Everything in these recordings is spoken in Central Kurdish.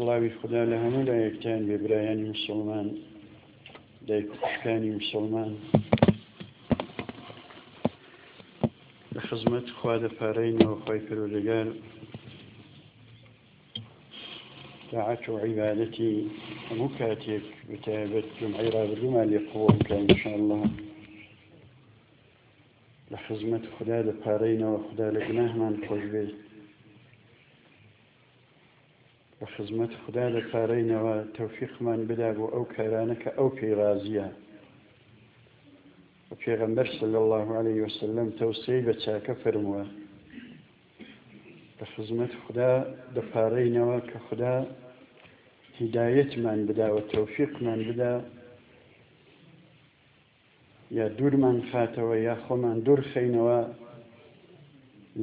سڵاوی خودا لە هەموو لایەکتان بێ برایانی مسلمان دایک خوشکانی مسلمان لە خزمەت خوا لە پارەینەوە خۆی پەرۆدەگار تاعات و عیبادەتی هەموو کاتێک بەتایبەت جمعی رابردومان لێ قوڵکە انشاءالله لە خزمەت خودا دەپارێینەوە خودا لە گوناهمان خۆشبێ لە خزمەت خودا دەپارێینەوە تەوفیقمان بدا بۆ ئەو کارانە کە ئەو پێی رازیە پێغەمبەر سل الله عليه وسلم تەوسەی بە چاکە فەرمووە لە خزمەت خدا دەپارڕینەوە کە خدا هیدایەتمان بداوە تەوفیقمان بدا یا دوورمان خاتەوە یا خۆمان دوور خەینەوە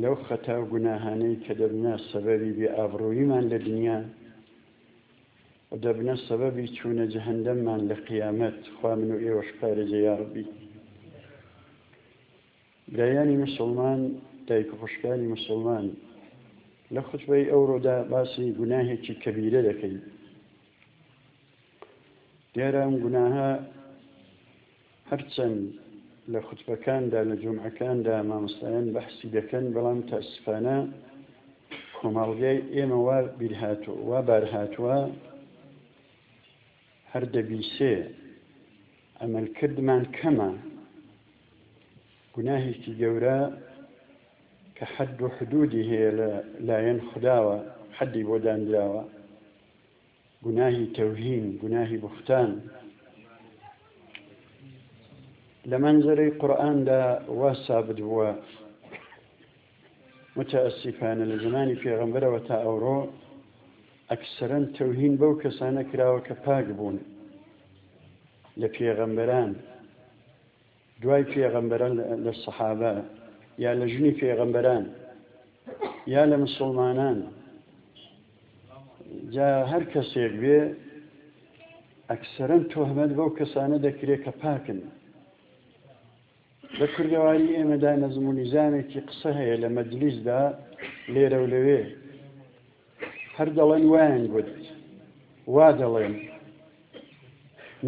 لەو خەتا و گوناهانەی کە دەبنە سەبەبی بێ ئابڕوویمان لە دنیا و دەبنە سەبەبی چوونە جەهەندەممان لە قیامەت خوا من و ئێوەش پارێزە یا ڕەبی برایانی مسلمان دایک و خوشکانی مسلمان لە خوتبەی ئەوڕۆدا باسی گوناهێکی کەبیرە دەکەین دیارە ئەم گوناهە هەرچەند لە خوتبەکاندا لە جومعەکاندا مامۆستایان بەحسی دەکەن بەڵام تاسفانە کۆمەڵگای ئێمە وا بیرهاتوە وا بارهاتوە هەر دەبیسێ ئەمەلکردمان کەمە گوناهێکی گەورە کە حەد و حدودی هەیە لە لایەن خداوە حەدی بۆ دانراوە گوناهی تەوهین، گوناهی بوختان، لە مەنزەرەی قورئاندا وا سابت بووە متەئەسیفانە لە زمانی پێغەمبەرەوە تا ئەوڕۆ ئەکسەرەن تەوهین بەو کەسانە کراوە کە پاک بوون لە پێغەمبەران دوای پێغەمبەران لە سەحابە یا لە ژنی پێغەمبەران یا لە مسلمانان جا هەر کەسێک بێ ئەکسەرەن تۆهمەت بەو کەسانە دەکرێت کە پاکن لە کوردەواری ئێمەدا نەزم و نیزانێکی قسە هەیە لە مەجلیسدا لێرە و لەوێ هەر دەڵێن وایان گوت وا دەڵێن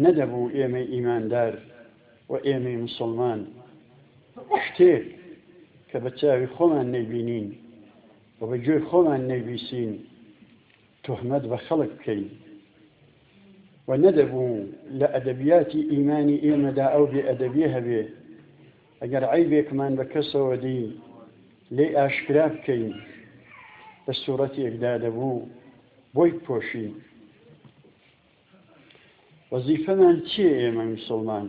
نەدەبوو ئێمەی ئیماندار و ئێمەی مسلمان شتێک کە بە چاوی خۆمان نەیبینین و بە گوێی خۆمان نەیبیسین تهمەت بە خەڵک بکەین و نەدەبوو لە ئەدەبیاتی ئیمانی ئێمەدا ئەو بێ ئەدەبیە هەبێ ئەگەر عەیبێکمان بە کەسەوە دین لێی ئاشکرا بکەین لە سورەتێکدا دەبوو بۆی بپۆشین. وەزیفەمان چیە ئێمە مسوڵمان؟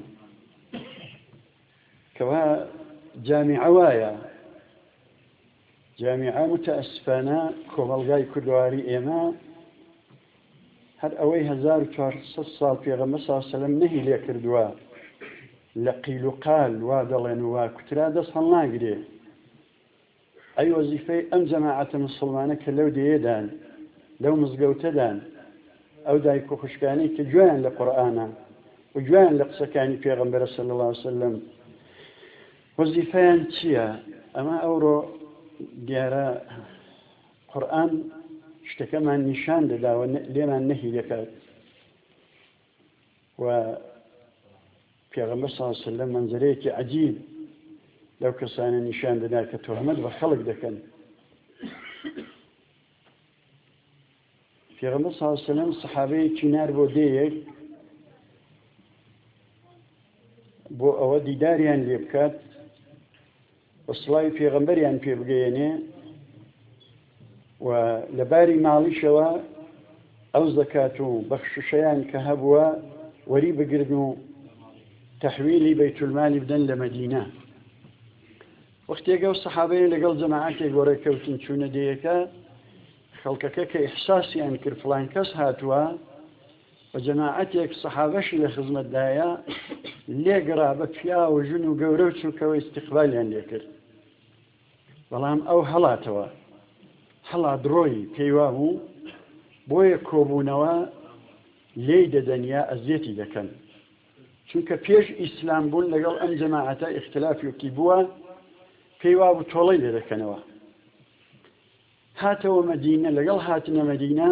کەوا جامیعە وایە. جامیعە موتەئەسفانە کۆمەڵگای کوردەواری ئێمە هەر ئەوەی هەزار و چوار سەد ساڵ پێغەمبەر سا سەلەم نەهی لێ کردووە لە قیل و قال وا دەڵێن و وا کوترا دەست هەڵناگرێ ئەی وەزیفەی ئەم جەماعەتە مسلمانە کە لەو دێدان لەو مزگەوتەدان ئەو دایک و خوشکانی کە گوێیان لە قورآانە و گوێیان لە قسەکانی پێغمبەرە سەل الله وسلم وەزیفەیان چییە؟ ئەمە ئەوڕۆ دیارە قورئان شتەکەمان نیشان دەدا و لێمان نەهی دەکات و پێغەمبەر صلی الله علیه و سلم منزەرەیەکی عجیب لەو کەسانە نیشان دەدا کە تۆهمەت بە خەڵک دەکەن پێغەمبەر صلی اللە علیە وسلم سەحابەیەکی نارد بۆ دێیەک بۆ ئەوە دیداریان لێ بکات و سڵاوی پێغەمبەریان پێ بگەیەنێ و لە باری ماڵیشەوە ئەو زەکات و بەخششیان کە هەبووە وەری بگرن و تەحویلی بەیتولمالی بدەن لە مەدینە وەختێکە و سەحابەیە لەگەڵ جەماعاتێک گۆڕێککەوتن چوونە دەیەکە خەڵکەکە کە ئیحساسیان کرد فڵان کەس هاتووە و جەماعەتێک سەحابەشی لە خزمەتدایە لێگەڕا بە پیا و ژن و گەورە و چووکەوە ئیسیقبالیان لێکرد بەڵام ئەو هەڵاتەوە هەڵا دڕۆی پێیوا بوو بۆیە کۆبوونەوە لێی دەدەن یا ئەزیەتی دەکەن چونکە پێش ئیسلام بوون لەگەڵ ئەم جەماعەتە ئختلافیوکی بووە پێی وابوو تۆڵەی لێ دەکەنەوە هاتەوە مەدینە، لەگەڵ هاتنە مەدینە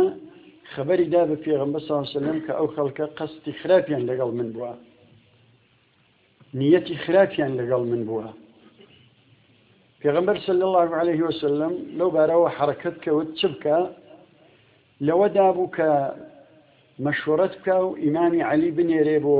خەبەری دا بە پێغەمبەر صلی اللە علیە وسلم کە ئەو خەڵکە قەستی خراپیان لەگەڵ من بووە، نیەتی خراپیان لەگەڵ من بووە. پێغەمبەر صلی الله علیه وسلم لەو بارەوە حەرەکەت کەوت چ بکە لەوە دابوو کە مەشوەرەت بکە و ئیمامی عەلی بنێرێ بۆ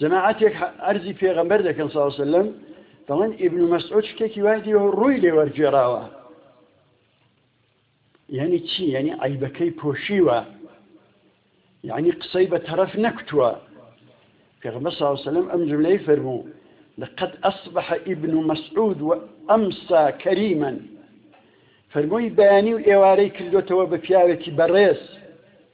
جەماعەتێک عەرزی پێغەمبەر دەکەن صلی الله علیه و سلم دەڵێن ئیبن مسعود شتێکی وای دیوە ڕووی لێ وەرگێراوە یعنی چی یعنی عیبەکەی پۆشیوە یعنی قسەی بە تەرەف نەکتووە پێغەمبەر صلی الله علیه و سلم ئەم جملەی فەرموو لقد أصبح ابن مسعود وأمسى كريما فەرمووی بەیانی و ئێوارەی کردوێتەوە بە پیاوێکی بەڕێز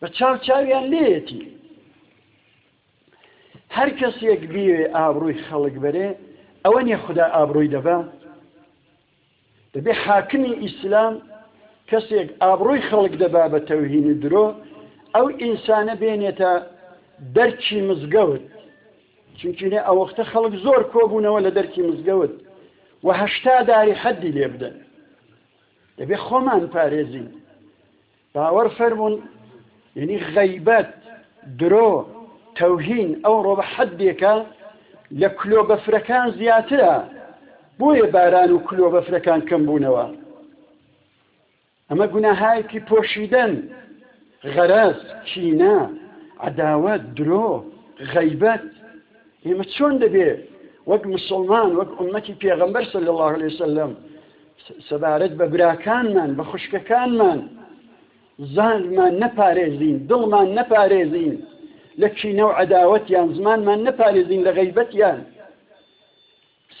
بە چاو چاویان لێیەتی هەر کەسێک بیوێ ئابرووی خەڵک بەرێ ئەوە نیە خدا ئابرووی دەبە دەبێ حاکمی ئیسلام کەسێک ئابرووی خەڵک دەبا بە تەوهین و درۆ ئەو ئینسانە بێنێتە دەرچی مزگەوت چونچینێ ئەو وەختە خەڵک زۆر کۆبوونەوە لە دەرکی مزگەوت و هەشتا داری حەدی لێ بدەن دەبێ خۆمان پارێزین باوەڕ فەرموون یەنی غەیبەت، درۆ، تەوهین ئەوڕۆ بە حەدێکە لە کلۆ بەفرەکان زیاترە بۆیە باران و کلۆ بەفرەکان کەم بوونەوە ئەمە گوناهایەکی پۆشیدەن غەرەز، کینە، عەداوەت، درۆ، غەیبەت ئێمە چۆن دەبێ وەک مسوڵمان وەک ئومەتی پێغەمبەر صلی اللە علیه وسلم سەبارەت بە براکانمان بە خوشکەکانمان زانمان نەپارێزین دڵمان نەپارێزین لە کینە و عداوەتیان زمانمان نەپارێزین لە غیبەتیان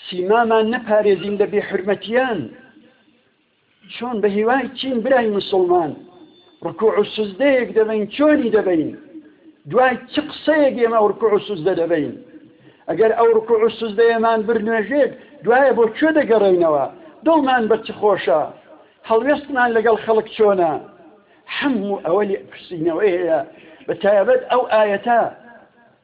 سیمامان نەپارێزین لە بێحرمەتیان چۆن بە هیوای چین برای موسڵمان ڕکوع و سوزدەیەک دەبین چۆنی دەبین دوای چ قسەیەک ئێمە ئەو ڕکوع و سوزدە دەبین ئەگەر ئەو ڕکوع و سوزدەیەمان بر نوێژێک دوایە بۆ کوێ دەگەڕێینەوە دڵمان بە چ خۆشە هەڵوێستمان لەگەڵ خەڵک چۆنە هەموو ئەوە لێ پرسینەوەی هەیە بە تایبەت ئەو ئاەتە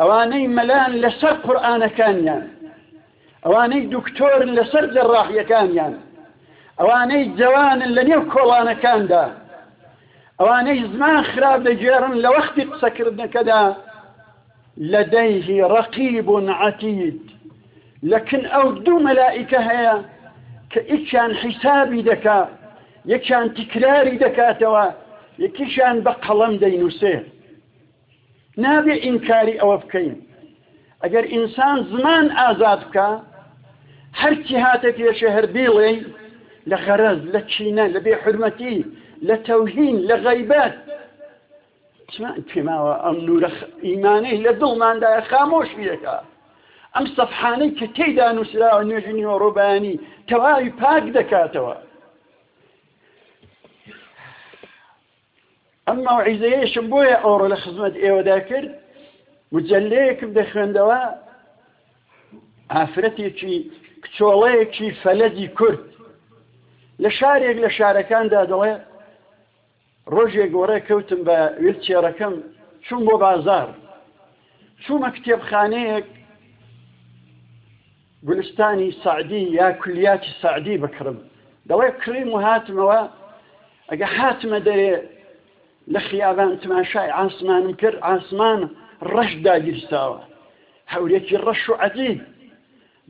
ئەوانەی مەلان لەسەر قورئانەکانیان ئەوانەی دکتۆرن لەسەر جەڕاحیەکانیان ئەوانەی جەوانن لە نێو کۆڵانەکاندا ئەوانەی زمان خراپ دەگێڕن لە وەختی قسەکردنەکەدا لەدەیهی ڕەقیب و عەتید لەکن ئەو دوو مەلائیکە هەیە کە ئیکیان حیسابی دەکا یەکیان تکراری دەکاتەوە یەکیشیان بە قەڵەم دەینووسێ نابێ ئینکاری ئەوە بکەین ئەگەر ئینسان زمان ئازاد بکە هەرچی هاتە پێشێ هەر بیڵێی لە غەرەز لە چینە لە بێ حرمەتی لە تەوهین لە غەیبەت چمان پێماوە ئەم نورە ئیمانەی لە دڵماندایە خامۆش بیەکە ئەم سەفحانەی کە تێیدا نووسراوە نوێژی نیوە ڕۆبانی تەواوی پاک دەکاتەوە ئەم مەوعیزەیەشم بۆیە ئەوڕۆ لە خزمەت ئێوەدا کرد مجلەیەکم دەخوێندەوە ئافرەتێکی کچۆڵەیەکی فەلەدی کورد لە شارێک لە شارەکاندا دەڵێ ڕۆژێک گۆڕێ کەوتم بە ویلچێرەکەم چوون بۆ بازار چوومە کتێبخانەیەک گولستانی سەعدی یا کولیاتی سەعدی بکڕم دەڵێ کڕیم و هاتمەوە ئەگە هاتمە دەرێ لە خیابان تماشای ئاسمانم کرد ئاسمان ڕەش داگیرساوە هەورێکی ڕەش و عەجیب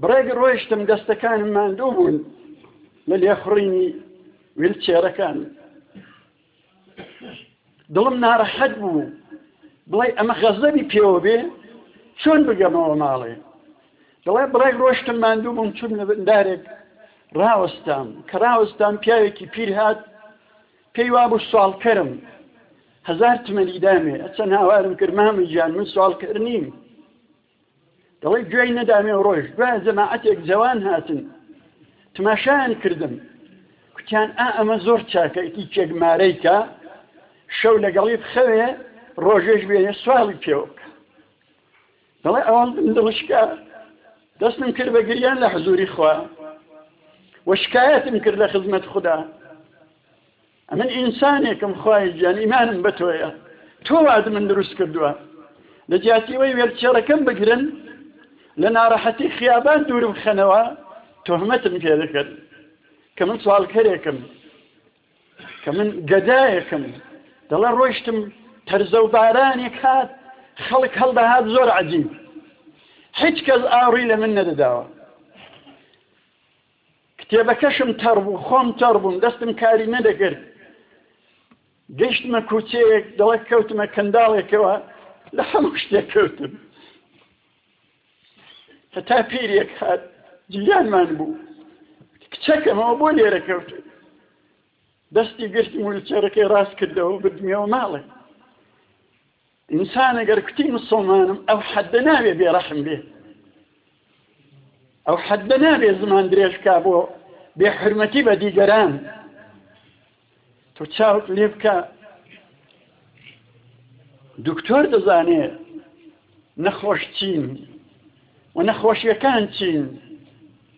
بڕێک ڕۆیشتم دەستەکانم ماندوو بوون لە لێخڕینی ویلچێرەکان دڵم ناڕەحەت بوو بڵێ ئەمە غەزەبی پێوە بێ چۆن بگەمەوە ماڵێ دەڵێ بڕێک ڕۆشتم ماندوو بووم چون لە بندارێک ڕاوەستام کە ڕاوەستان پیاوێکی پیر هات پێی وابوو سوالکەرم هزار تمەنی دامێ ئەچەند هاوارم کرد مامە گیان من سوالکەر نیم دەڵێت گوێی نەدامێ و ڕۆژ دوای جەماعەتێک جەوان هاتن تماشایان کردم کوتیان ئا ئەمە زۆر چاکەکی چێک مارەیکە شەو لەگەڵی بخەوێ ڕۆژێش بێنێ سواڵی پێوە بکە دەڵێ ئەوان دڵشکە دەستم کرد بە گریان لە حزوری خوا وە شکایەتم کرد لە خزمەت خوددا ئەمن ئینسانێکم خوایە گیان ئیمانم بەتۆیە تۆ وات من دروست کردووە لە جیاتیەوەی وێرچێڕەکەم بگرن لە ناڕەحەتی خیابان دوورم خەنەوە تۆهمەتم پێ دەکەن کە من سوالکەرێکم کە من گەدایەکم دەڵە ڕۆشتم تەرزە و بارانێک هات خەڵک هەڵدەهات زۆر عجیب هیچ کەس ئاڕی لە من نەدەداوە کتێبەکەشم تەڕ بوو خۆم تەڕ بووم دەستم کاری نەدەکرد گەشتمە کوچەیەک دەڵک کەوتمە کەنداڵێکەوە لە هەموو شتێک کەوتم هەتا پیرێک هات جیانمان بوو کچەکەمەوە بۆ لێرە کەوت دەستی گرتم و چێرەکەی ڕاست کردەوە بدمەوە ماڵێ ئینسان گەر کوتی مسوڵمانم ئەو حەدە ناوێ بێڕەحم بێ ئەو حەدە ناوێ زمان درێژکا بۆ بێ حرمەتی بە دیگەران تۆ چاوت لێ بکە دکتۆر دەزانێ نەخۆش چین و نەخۆشیەکان چین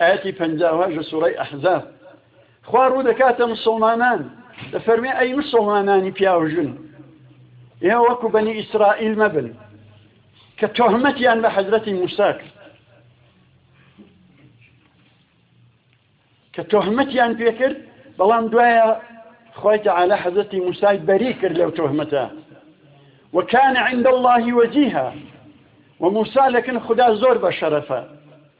ئایەتی پەنجا و هەشت لە سوڕەی ئەحزاب خوا ڕوو دەکاتە مسلمانان دەفەرمێ ئەی مسلمانانی پیاوژن ئێ وەکو بەنی ئیسرائیل مەبن کە تۆهمەتیان بە حەزرەتی موسا کرد کە تۆهمەتیان پێکرد بەڵام دوایە خی تعاالە حەزەتی موسای بەری کرد لەو تۆهمەتە وەکانە عند اللهی وەجیها وە موسا لەکن خدا زۆر بە شەرەفە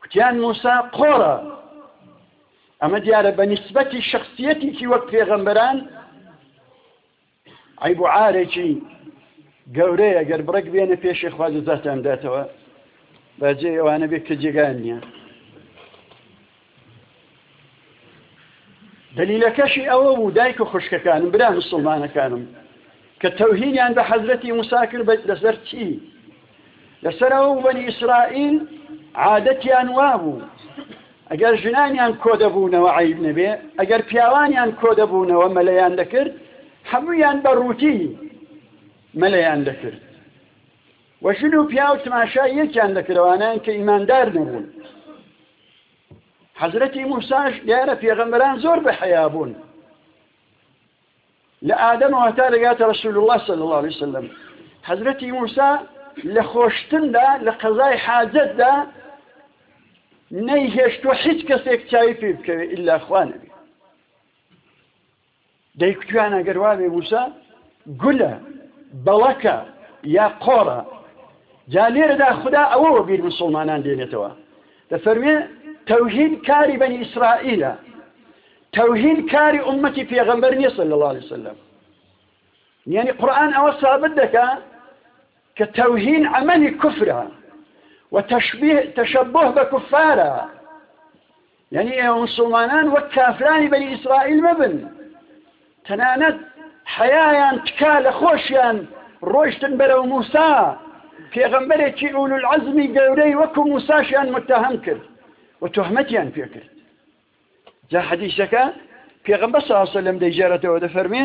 کوتیان موسا قۆڕە. ئەمە دیارە بە نیسبەتی شەخسیەتیکی وەک پێغەمبەران عیب و عارێکی گەورەیە گەر بڕێک بێنە پێشێ خوا جەزاتان داتەوە باجێ ئەوانە بێت کە جێگان نییە دەلیلەکەشی ئەوە بوو دایک و خوشکەکانم برا مسلمانەکانم کە تەوهینیان بە حەزرەتی موسا کرد بە لەسەر چی لەسەر ئەو بەنی ئیسرائیل عادەتیان وا بوو ئەگەر ژنانیان کۆ دەبوونەوە عیب نەبێ ئەگەر پیاوانیان کۆ دەبوونەوە مەلەیان دەکرد هەمویان بە ڕووتی مەلەیان دەکرد و ژن و پیاو تماشا یەکیان دەکرەوانیان کە ئیماندار نەبوون حەزرەتی موساش دیارە پێغەمبەران زۆر بە حەیا بوون لە ئادەمەوە هەتا دەگاتە رسول الله صلی الله عليه وسلم حەزرەتی موسا لە خۆشتندا لە قەزای حاجەتدا نەیهێشتوە هیچ کەسێک چاوی پێ بکەوێت ئللا خوانەبێ دەی کوتویان ئەگەر وابێ موسا گولە، بەڵەکە یا قۆڕە؟ جا لێرەدا خودا ئەوە وەبیر موسڵمانان دێنێتەوە دەفەرموێ تەوهین کاری بەنی ئیسرائیلە تەوهین کاری ئومەتی پێغەمبەر نیە صلی الله علیه وسلم یعنی قورآن ئەوە ثابت دەکا کە تەوهین عملی کفرە و تشبه بە کفارە یانی ئێوە مسوڵمانان وەک کافرانی بەنی ئیسرائیل مەبن تەنانەت حەیایان تکا لە خۆشیان ڕۆشتن بەرەو موسا پێغەمبەرێکی ئول العزمی گەورەی وەکو موساشیان متهم کرد و تهمەتیان پێکرد جا حەدیسەکە پێغەمبە ساسە لەم دەیجارەتەوە دەفەرمێ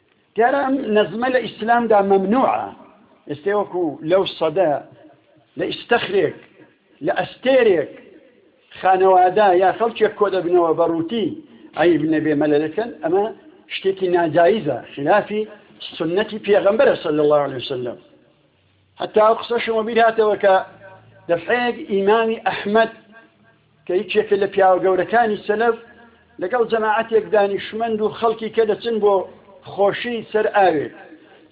دیارە ئەم نەزمە لە ئیسلامدا مەمنوعە ئێستێ وەکو لەو سەدە لە ئیستەخرێک لە ئەستێرێک خانەوادە یا خەڵکێک کۆ دەبنەوە بە ڕووتی عیب نەبێ مەلە دەکەن ئەمە شتێکی ناجاییزە خلافی سنەتی پێغەمبەرە سەل الله عليه وسلم هەتا ئەو قسەشم وەبیر هاتەوە کە دەفعەیەک ئیمامی ئەحمەد کە یەکێکە لە پیاوە گەورەکانی سەلەف لەگەڵ جەماعەتێک دانیشمەند و خەڵکی کە دەچن بۆ خۆشی سەر ئاوێک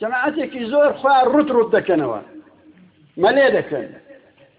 جەماعەتێکی زۆر خوا ڕوت ڕوت دەکەنەوە مەلێ دەکەن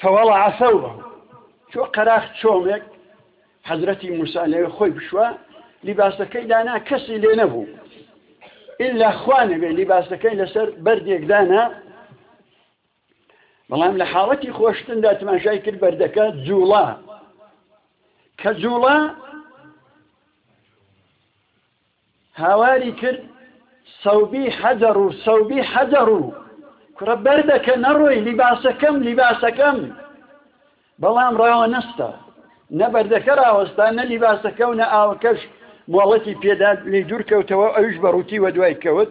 کە وەڵا عەسەو بم چۆ قەراخ چۆمێک حەزرەتی موسا لەوێ خۆی بشوە لیباسەکەی دانا کەسی لێ نەبوو ئللا خوانەوێ لیباسەکەی لەسەر بەردێکدانا بەڵام لە حاڵەتی خۆشتندا تماشای کرد بەردەکە جوڵا کە جوڵا هاواری کرد، سەوبی حەجەڕ و سەوبی حەجەڕ و کوڕە بەردەکە نەڕۆی لیباسەکەم لیباسەکەم! بەڵام ڕاوە نەستا، نە بەردەکە ڕاوەستا، نە لیباسەکە و نە ئاوەکەش مۆڵەتی پێدا، لێی دوورکەوتەوە، ئەویش بە ڕووتی وەدوای کەوت،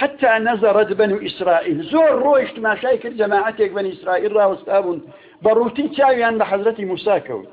حتی نزرت بنو اسرائیل، زۆر ڕۆیشت تماشای کرد جەماعەتێک بەنی ئیسرائیل ڕاوەستابوون، بە ڕووتی چاویان بە حەزرەتی موسا کەوت.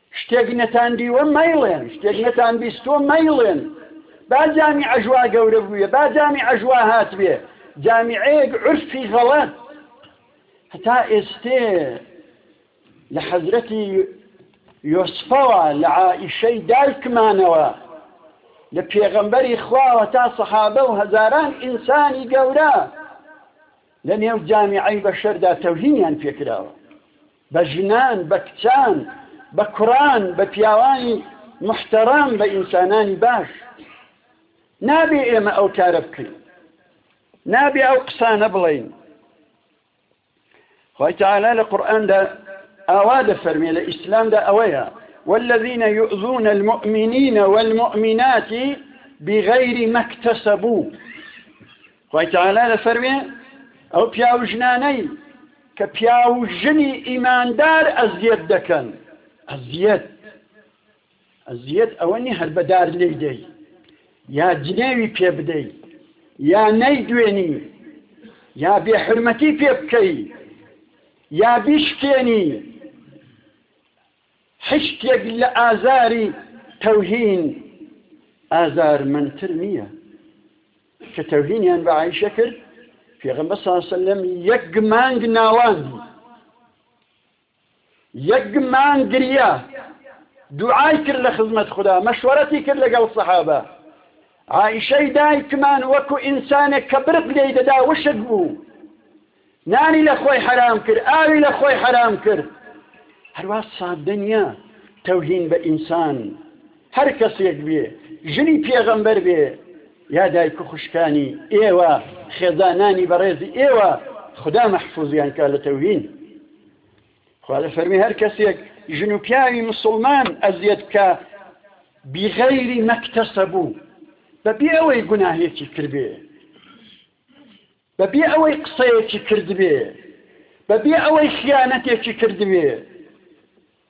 شتێک نەتاندیوە مەیڵێن، شتێک نەتان بیستووە مەیڵێن. با جامی عەژوا گەورە بوویە، با جامی عەژوا هاتبێ، جامیعەیەک عورفی غەڵەت هەتا ئێستێ لە حەزرەتی یۆسفەوە، لە عائیشەی دایکمانەوە، لە پێغەمبەری خواوە تا سەحابە و هەزاران ئینسانی گەورە لە نێو جامیعەی بەشەردا تەوهینیان پێکراوە. بە ژنان بە کچان بە کوڕان بە پیاوانی موحتەڕەم بە ئینسانانی باش نابێ ئێمە ئەو کارە بکەین نابێ ئەو قسانە بڵین خی تعالا لە قورآاندا ئاوا دەفەرمێ لە ئیسلامدا ئەوەیە والذین يؤذون المؤمنین والمؤمنات بغیر مەکتەسەبوو خی تعالا دەفەرمێ ئەو پیاوژنانەی کە پیاو و ژنی ئیماندار ئەزیەت دەکەن ئەزیەت ئەزیەت ئەوە نیە هەر بە دار لێی دەی یا جنێوی پێ بدەی یا نەیدوێنی یا بێ حورمەتی پێ بکەی یا بیشکێنی حیشکێک لە ئازاری تەوهین ئازارمەندتر نییە، کە تەوهینیان بە عائیشە کرد، پێغەمبەر صلی اللە علیە وسلم یەک مانگ ناڵاندی، یەک مانگ گریا، دوعای کرد لە خزمەت خودا، مەشوەرەتی کرد لەگەڵ سەحابە، عائیشەی دایکمان وەکو ئینسانێک کە برق لێی دەدا وشک بوو، نانی لە خۆی حەرام کرد ئاوی لە خۆی حەرام کرد هەروا سادە نیە تەوهین بە ئینسان هەر کەسێک بێ ژنی پێغەمبەر بێ یا دایک و خوشکانی ئێوە خێزانانی بەڕێزی ئێوە خدا مەحفوزیان کا لە تەوهین خوا لە فەرمی هەر کەسێک ژن و پیاوی مسلمان ئەزیەت بکە بغیری مەکتەسە بوو بە بێ ئەوەی گوناهێکی کردێ بەبێ ئەوەی قسەیەکی کردبێ بەبێ ئەوەی خیانەتێکی کردبێ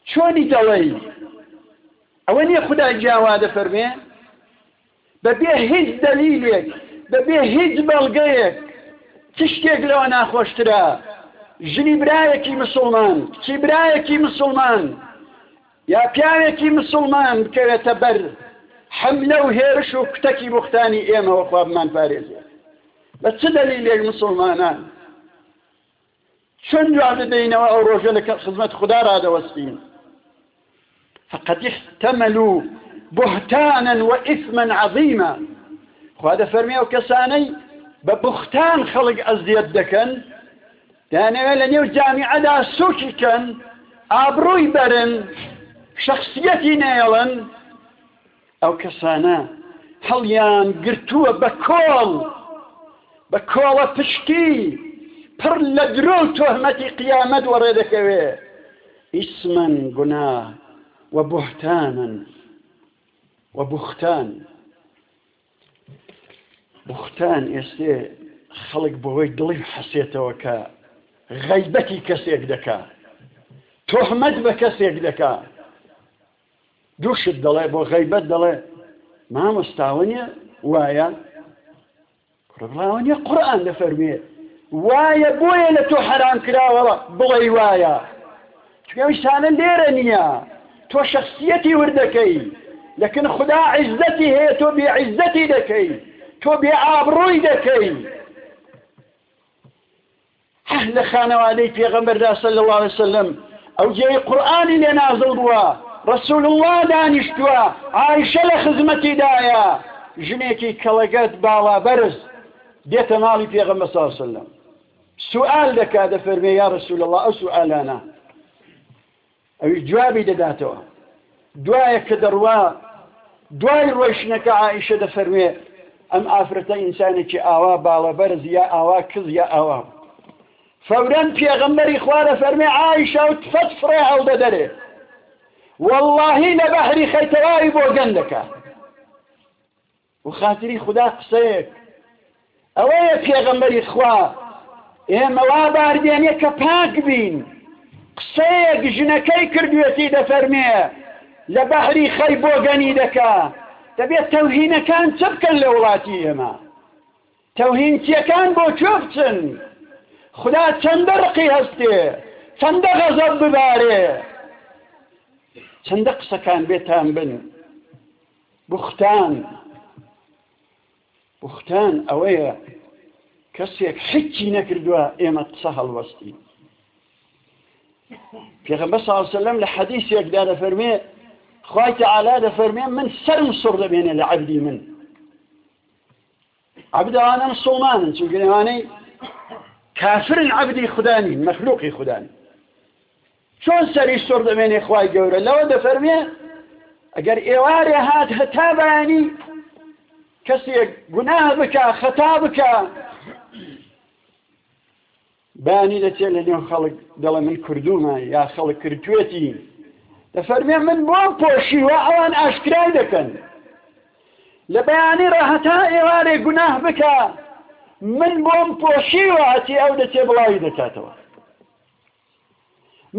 چۆنی دەڵێی ئەوە نیە خودای گیان وا دەفەرمێ بەبێ هیچ دەلیلێک بەبێ هیچ بەڵگەیەک چ شتێک لەوە ناخۆشترە ژنی برایەکی مسلمان کچی برایەکی مسلمان یا پیاوێکی مسلمان بکەوێتە بەر حملە و هێرش و کوتەکی بوختانی ئێمەوە خوابمان پارێزێت بە چ دەلیلێک مسوڵمانان چۆن جواب بدەینەوە ئەو ڕۆژە لە خزمەت خودا ڕادەوەستین فقد احتملوا بهتانا وإثما عظيما خوا دەفەرمی ئەو کەسانەی بە بوختان خەڵک ئەزیەت دەکەن دەیانەوێت لە نێو جامیعەدا سوکی کەن ئابڕووی بەرن شخصیەتی نێڵن ئەو کەسانە هەڵیان گرتووە بە کۆڵ بە کۆڵە پشتی پڕ لە درۆ و تۆهمەتی قیامەت وەڕێ دەکەوێ ئیسمەن گونا و بوهتانن و بوختان بوختان ئێستێ خەڵک بەوەی دڵی حەسێتەوە کە غەیبەتی کەسێک دەکا تۆحمەت بە کەسێک دەکا دوو شت دەڵێ بۆ غەیبەت دەڵێ مامۆستاوە نیە وایە ڕبڵاوە نیە قورآن دەفەرمێ وایە بۆیە لە تۆ حەرام کراوە بڵێ وایە چگەویشتانە لێرە نییە تۆ شخصیەتی وردەکەی لەکن خدا عیزەتی هەیە تۆ بێ عیزەتی دەکەی تۆ بێ ئابڕۆی دەکەی هه لە خانەوادەی پێغەمبەردا صلی اللە علیە وسلم ئەو جێی قورئانی لێ نازڵ بووە رسول اللە دانیشتووە عائشە لە خزمەتی دایە ژنێکی کەڵەگەت باڵا بەرز دێتە ماڵی پێغەمبەر صلی اللە علیە وسلم سوئال دەکا دەفەرمێ یا رسول اللە ئەو سوئالانە ئەویش جوابی دەداتەوە، دوایە کە دەڕوا دوای ڕۆیشتنەکە عائیشە دەفەرموێ، ئەم ئافرەتە ئینسانێکی ئاوا باڵە بەرز یا ئاوا کز یا ئاوا بوو، فەورا پێغەمبەری خوا دەفەرموێ، عائیشە ئەو تفەت فڕێ هەڵدەدەرێ، وەڵڵاهی لە بەحری خەیتەواوی بۆ گەن دەکا. بۆ خاتری خودا قسەیەک ئەوەیە پێغەمبەری خوا ئێمە وا باردێنێ کە پاک بین قسەیەک ژنەکەی کردوێتی دەفەرمێ لە بەحری خەی بۆگەنی دەکا دەبێت تەوهینەکان چ بکەن لە وڵاتی ئێمە تەوهینچیەکان بۆ کوێ بچن خدا چەندە ڕقی هەستێ چەندە غەزەب ببارێ چەندە قسەکان بێتان بن بوختان، بوختان ئەوەیە کەسێک حچی نەکردووە ئێمە قسە هەڵوەستین پێغەمبەر صلی الله علیه وسلم لە حەدیثێکدا دەفەرمێ خوای تعالی دەفەرمێ من سەرم سڕ دەبێنێ لە عەبدی من عەبد ئەوانە مسوڵمانن چونکە ئەوانەی کافرن عەبدی خودا نین مەخلوقی خودان چۆن سەری سوڕ دەمێنێ خوای گەورە لەوە دەفەرمێ ئەگەر ئێوارێ هات هەتا بەیانی کەسێک گوناه بکە خەتا بکە بانی دەچێ لە نێو خەڵک دەڵێ من کردوومە یا خەڵک کردتوێتی دەفەرمێ من بۆم پۆشیوە ئەوان ئاشکرای دەکەن لە بەیانی ڕەهەتا ئێوارێ گوناه بکە من بۆم پۆشیوە هەتی ئەو دەچێ بڵاوی دەکاتەوە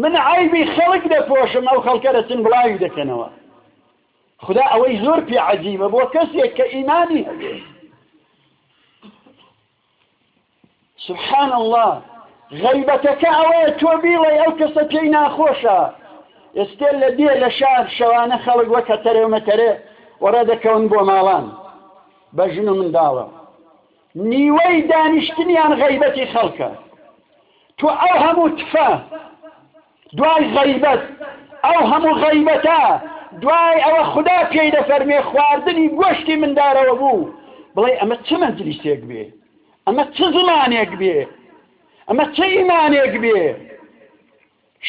من عیبی خەڵک دەپۆشم ئەو خەڵکە دەچن بڵاوی دەکەنەوە خدا ئەوەی زۆر پێ عجیبە بۆ کەسێک کە ئیمانی هەبێت سبحان اللە غەیبەتەکە ئەوەیە تۆ بیڵێی ئەو کەسە پێی ناخۆشە ئێستێ لە دێ لە شار شەوانە خەڵک وەک هەتەرێ و مەتەرێ وەڕێ دەکەون بۆ ماڵان بە ژن و منداڵە نیوەی دانیشتنیان غەیبەتی خەڵکە تۆ ئەو هەموو تفە دوای غەیبەت، ئەو هەموو غەیبەتە دوای ئەوە خودا پێی دەفەرموێ خواردنی گۆشتی مندارەوە بوو، بڵێی ئەمە چ مەجلیسێک بێ، ئەمە چ زمانێک بێ، ئەمە چ ئیمانێک بێ،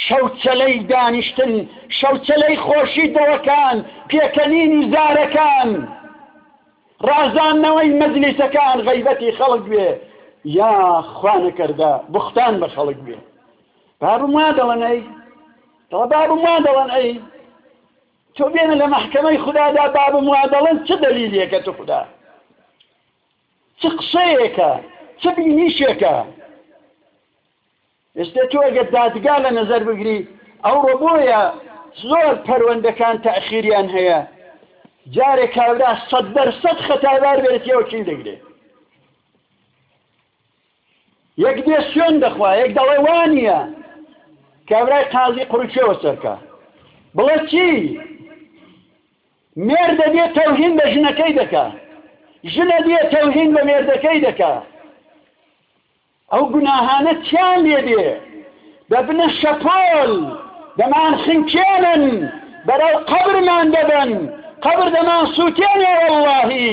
شەوچەلەی دانیشتن، شەوچەلەی خۆشی دڵەکان، پێکەنینی زارەکان، ڕازاندنەوەی مەجلیسەکان غەیبەتی خەڵک بێ، یا خوانەکەردە بوختان بە خەڵک بێ. بابم وا دەڵێن ئەی دەڵێ بابم وا دەڵێن ئەی تۆ بێنە لە مەحکەمەی خودادا بابم وا دەڵێن چ دەلیلێکە تو خودا چ قسەیەکە چ بینیشێکە ئێستا تۆ ئەگەر دادگا لە نەزەر بگری ئەوڕۆ بۆیە زۆر پەروەندەکان تاخیریان هەیە جارێ کابرا سەد دەرسەد خەتابار بێتەوە چی دەگرێت یەک دێ سوێند دەخوا یەک دەڵێ وا نییە. کابرای قازی قڕوکێوە سەرکە. بڵێ چی؟ مێردە دێ تەوهین بە ژنەکەی دەکا. ژنە دێ تەوهین بە مێردەکەی دەکا. ئەو گوناهانە چیان لێ دێ؟ دەبنە شەپۆل دەمان خنکێنن بەرەو قەبرمان دەبن قەبر دەمان سووتێنێ وەڵڵاهی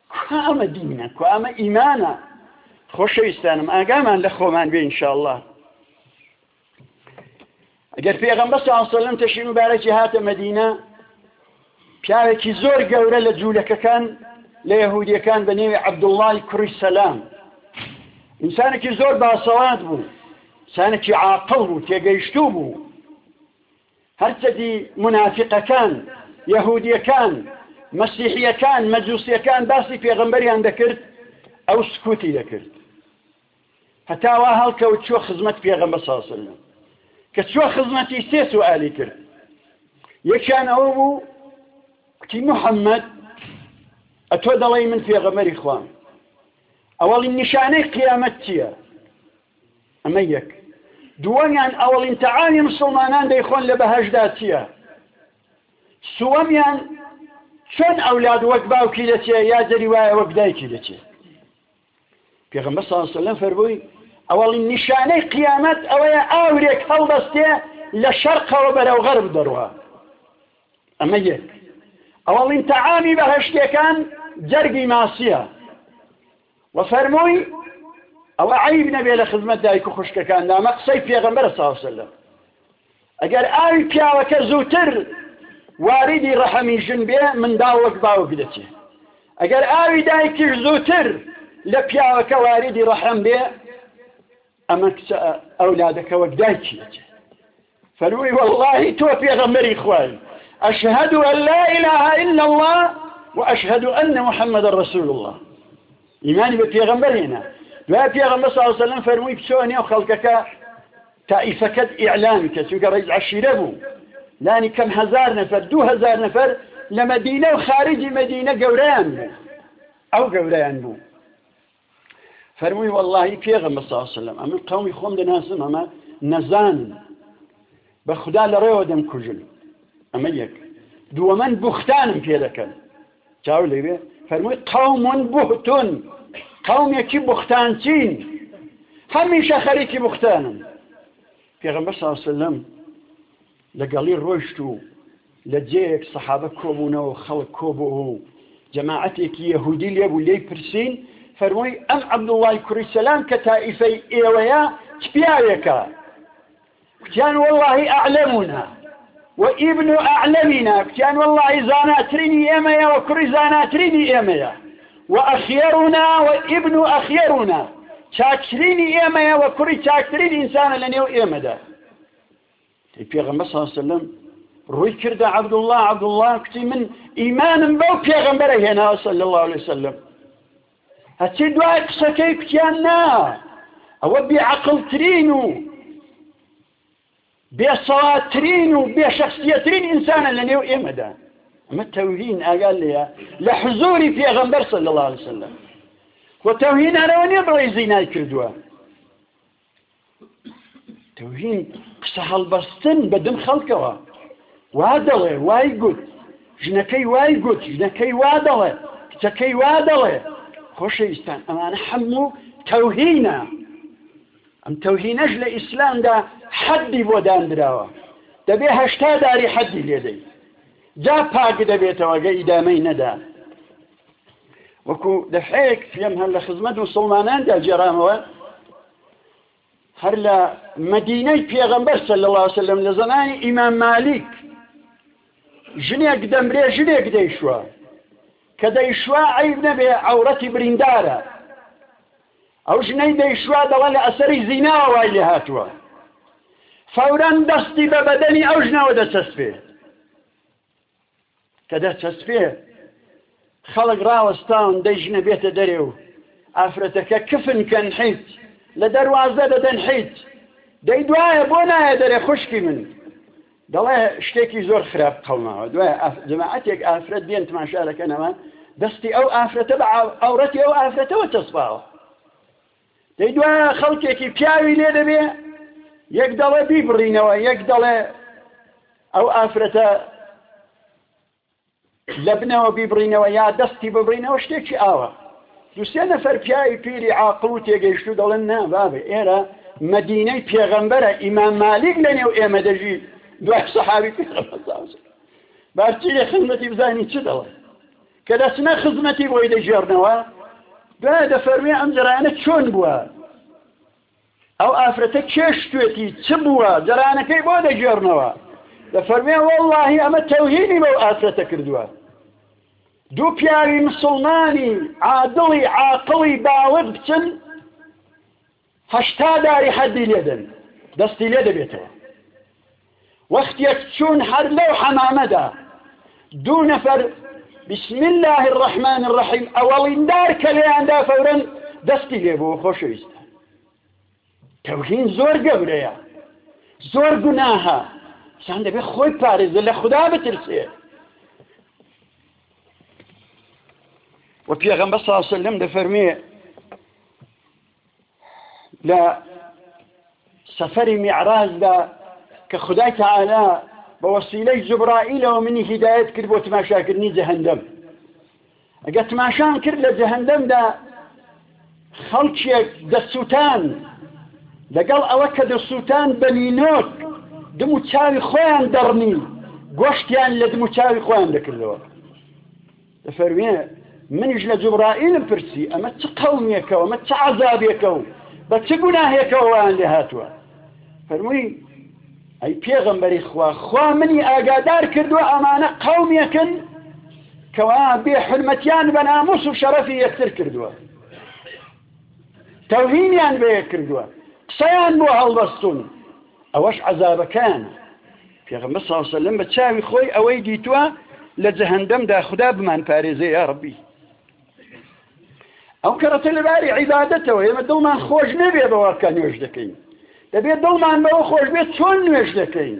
کوا ئەمە دینە کوا ئەمە ئیمانە خۆشەویستانم ئاگامان لە خۆمان بێ انشاءالله ئەگەر پێغەمبەر صلی الله علیه وسلم تەشی مبارەکی هاتە مدینە پیاوێکی زۆر گەورە لە جوولەکەکان لە یهودیەکان بە نێوی عەبدوڵڵای کوڕی سەلام ئینسانێکی زۆر باسەڵات بوو سانێکی عاقڵ بوو تێگەیشتوو بوو هەرچەدی مونافیقەکان، یەهودیەکان، مەسیحیەکان، مەجوسیەکان باسی پێغەمبەریان دەکرد ئەو سکوتی دەکرد هەتا وا هەڵکەوت چوە خزمەت پێغەمبەر صلی الله علیه وسلم کە چوە خزمەتی سێ سوالی کرد یەکیان ئەوە بوو کوتی محەممەد ئەتۆ دەڵێی من پێغەمەری خوام ئەوەڵی نیشانەی قیامەت چییە ئەمە یەک. دووەمیان ئەوەڵین تەعامی مسوڵمانان دەیخۆن لە بەهەشدا چیە؟ سووەمیان چۆن ئەولاد وەک باوکی دەچێ یا جەری وایە وەک دایکی دەچێ؟ پێغەمبەر صلی الله علیه و سلم فەرمووی ئەوەڵین نیشانەی قیامەت ئەوەیە ئاورێک هەڵبەستێ لە شەرقەوە بەرەو غەرب دەڕوا ئەمە یەک ئەوەڵین تەعامی بەهشتەکان جەرگی ماسیە و فەرمووی ئەوە عەیب نەبێ لە خزمەت دایک و خوشکەکاندا ئەمە قسەی پێغەمبەرە ساو سەلەم ئەگەر ئاوی پیاوەکە زووتر واریدی ڕەحەمی ژن بێ منداڵ وەک باوک دەچێ ئەگەر ئاوی دایکیش زووتر لە پیاوەکە واریدی ڕەحەم بێ ئەمە کچە ئەولادەکە وەک دایکی دەچێ فەرمووی، وەڵڵاهی تۆ پێغەمبەری خوای، اشهد ان لا اله الا اللە و اشهد ان محمدا رسول اللە، ئیمانی بە پێغەمبەر هێنا، دوای پێغەمبەر صلی اللە علیه و سلم فەرمووی بچۆ نێو خەڵکەکە تائیفەکەت ئیعلان کە، چونکە ڕەئیس عەشیرە بوو، لانی کەم هەزار نەفەر دوو هەزار نەفەر لە مەدینە و خارجی مەدینە گەورەیان بوو، ئەو گەورەیان بوو. فەرمووی وەللهی پێغەمبەر صلی اللە علیه و سلم ئەمن قەومی خۆم دەناسم ئەمە نەزانن بە خوددا لەڕێوە دەمکوژن ئەمە یەک دووەمەن بوختانم پێ دەکەن چاو لەوێ فەرمووی قەومون بوهتون قەومێکی بوختانچین هەمیشە خەریکی بوختانن پێغەمبەر صلی اللە علیه و سلم لەگەڵی ڕۆیشت و لە جێیەک سەحابە کۆبوونەوە و خەڵک کۆبوو و جەماعەتێکی یەهوودی لێبوو لێی پرسین فەرمووی، ئەم عەبدوڵڵای کوڕی سەلام کە تائیفەی ئێوەیە چ پیاوێکە؟ کوتیان، وەڵڵاهی ئەعلەمونا و ئیبن ئەعلەمینا، کوتیان، وەڵڵاهی زاناترینی ئێمەیە و کوڕی زاناترینی ئێمەیە، و ئەخیەرونا و ئیبن ئەخیەرونا، چاکترینی ئێمەیە و کوڕی چاکترین ئینسانە لەنێو ئێمەدا. کەی پێغەمبەر صلی اللە علیە وسلم ڕووی کردە عەبدوڵڵا عەبدوڵڵا کوتی من ئیمانم بەو پێغەمبەرە هێناوە صلی اللە علیە وسلم هەچی دوای قسەکەی کوتیان نا ئەوە بێعەقڵترین و بێسەواترین و بێشەخصیەترین ئینسانە لە نێو ئێمەدا ئەمە تەوهین ئاگال لێە لە حزوری پێغەمبەر صلی اللە علیه وسلم وە تەوهینانەوە نیە بڵێ زینای کردووە توهین قسە هەڵبەستن بە دم خەڵکەوە وا دەڵێ وای گوت ژنەکەی وای گوت ژنەکەی وا دەڵێ کچەکەی وا دەڵێ خۆشەویستان ئەمانە هەموو تەوهینە ئەم تەوهینەش لە ئیسلامدا حەدی بۆ دانراوە دەبێ هەشتا داری حەدی لێدەی جا پاک دەبێتەوە گە ئیدامەی نەدا وەکو دەحەیەک پێم هەر لە خزمەت مسلماناندا جێرامەوە هەر لە مدینەی پێغەمبەر صلی الله عليه وسلم لە زمانی ئیمام مالیک ژنێک دەمرێ ژنێک دەیشوە کە دەیشوە عیب نەبێ عورەتی بریندارە ئەو ژنەی دەیشوە دەڵە لە ئەسەری زیناوە وای لێ هاتووە فورا دەستی بە بەدەنی ئەو ژنەوە دەچەسپێ کە دەچەسپێ خەڵک ڕاوەستاون دەی ژنە بێتە دەرێ و ئافرەتەکە کفن کەن حیت لە دەروازە دەدەن حیت دەی دوایە بۆ نایە دەرێ خوشکی من دەڵێ شتێکی زۆر خراپ قەڵناوە دوای جماعەتێک ئافرەت دێن تماشا دەکەنەوە دەستی ئەو ئافرەتە بە ئاورەتی ئەو ئافرەتەوە چەسپاوە دەی دوایە خەڵکێکی پیاوی لێ دەبێ یەک دەڵێ بیبڕینەوە یەک دەڵێ ئەو ئافرەتە لە بنەوە بیبڕینەوە یا دەستی ببڕینەوە شتێکی ئاوە دوسێ نەفەر پیاوی پیری عاقڵ و تێگەیشت و دەڵێن نا بابێ ئێرە مدینەی پێغەمبەرە ئیمان مالیک لە نێو ئێمە دەژی دوای سەحاوی پێغەمبەر بارچی لە خزمەتی بزانین چ دەڵێ کە دەچنە خزمەتی بۆی دەگێڕنەوە دوایە دەفەرمێ ئەم جرانە چۆن بووە ئەو ئافرەتە کێ شتێتی چ بووە جرانەکەی بۆ دەگێڕنەوە دەفەرمێ وەڵاهی ئەمە تەوهینی بەو ئافرەتە کردووە دوو پیاوی مسلمانی عادڵی عاقڵی باوەت بچن هەشتا داری حەدی لێدەن دەستی لێ دەبێتەوە وەختێک چوون هەر لەو حەمامەدا دوو نەفەر بسم الله الرحمن الرحیم ئەوەڵین دار کە لێیاندا فەورەن دەستی لێ بۆ خۆشەویستە تەوهین زۆر گەورەیە زۆر گوناهە سان دەبێت خۆی پارێزە لە خوددا بترسێ و پێغەمبە ساسە لەم دەفەرمێ لە سەفەری میعراجدا کە خودای تەعالا بە وەسیلەی جبرائیلەوە منی هیدایەت کرد بۆ تماشاکردنی جەهەندەم ئەگە تماشان کرد لە جەهەندەمدا خەڵکیەک دەسووتان لەگەڵ ئەوە کە دەسووتان بە نینۆک دم و چاوی خۆیان دەڕنی گۆشتیان لە دم و چاوی خۆیان دەکردەوە دەفەرموێ، منیش لە جوبڕائیلم پرسی، ئەمە چ قەومێکەو ئەمە چ عەزابێکەو بە چ گوناهێکەوە وایان لێ هاتووە؟ فەرمووی، ئەی پێغەمبەری خوا، خوا منی ئاگادار کردووە ئەمانە قەومێکن کەوا بێ حورمەتیان بە ناموس و شەڕەفی یەکتر کردووە تەوهینیان بەیەک کردووە قسەیان بۆ هەڵبەستون ئەوەش عەزابەکەیانە پێغەمبەر صلی اللە علیه و سلم بە چاوی خۆی ئەوەی دیتوە لە جەهەندەمدا خودا بمان پارێزێ یا ڕەبی ئەو کەڕەتە لەباری عیبادەتەوە ئێمە دڵمان خۆش نەبێ بەوەکە نوێش دەکەین دەبێت دڵمان بەوە خۆش بێت چۆن نوێش دەکەین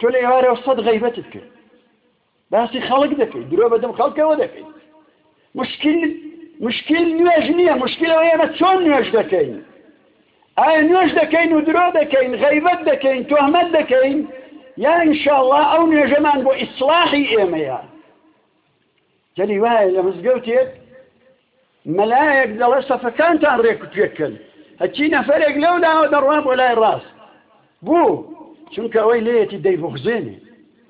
تۆ لە ئێوارەوە سەد غەیبەتت کرد باسی خەڵک دەکەیت درۆ بەدەم خەڵکەوە دەکەیت مشکل مشکل نوێژ نییە مشکلەوە ئێمە چۆن نوێژ دەکەین ئایا نوێژ دەکەین و درۆ دەکەین غەیبەت دەکەین تۆهمەت دەکەین یا ئینشاءله ئەو نوێژەمان بۆ ئیسلاحی ئێمەیە جەلی وایە لە مزگەوتێک مەلایەک دەڵێ سەفەکانتان رێکوپێک کەن هەرچی نەفەرێک لەو لاوە دەڕوا بۆ لای راست بۆ چونکە ئەوەی لێیەتی دەیبوخزێنێ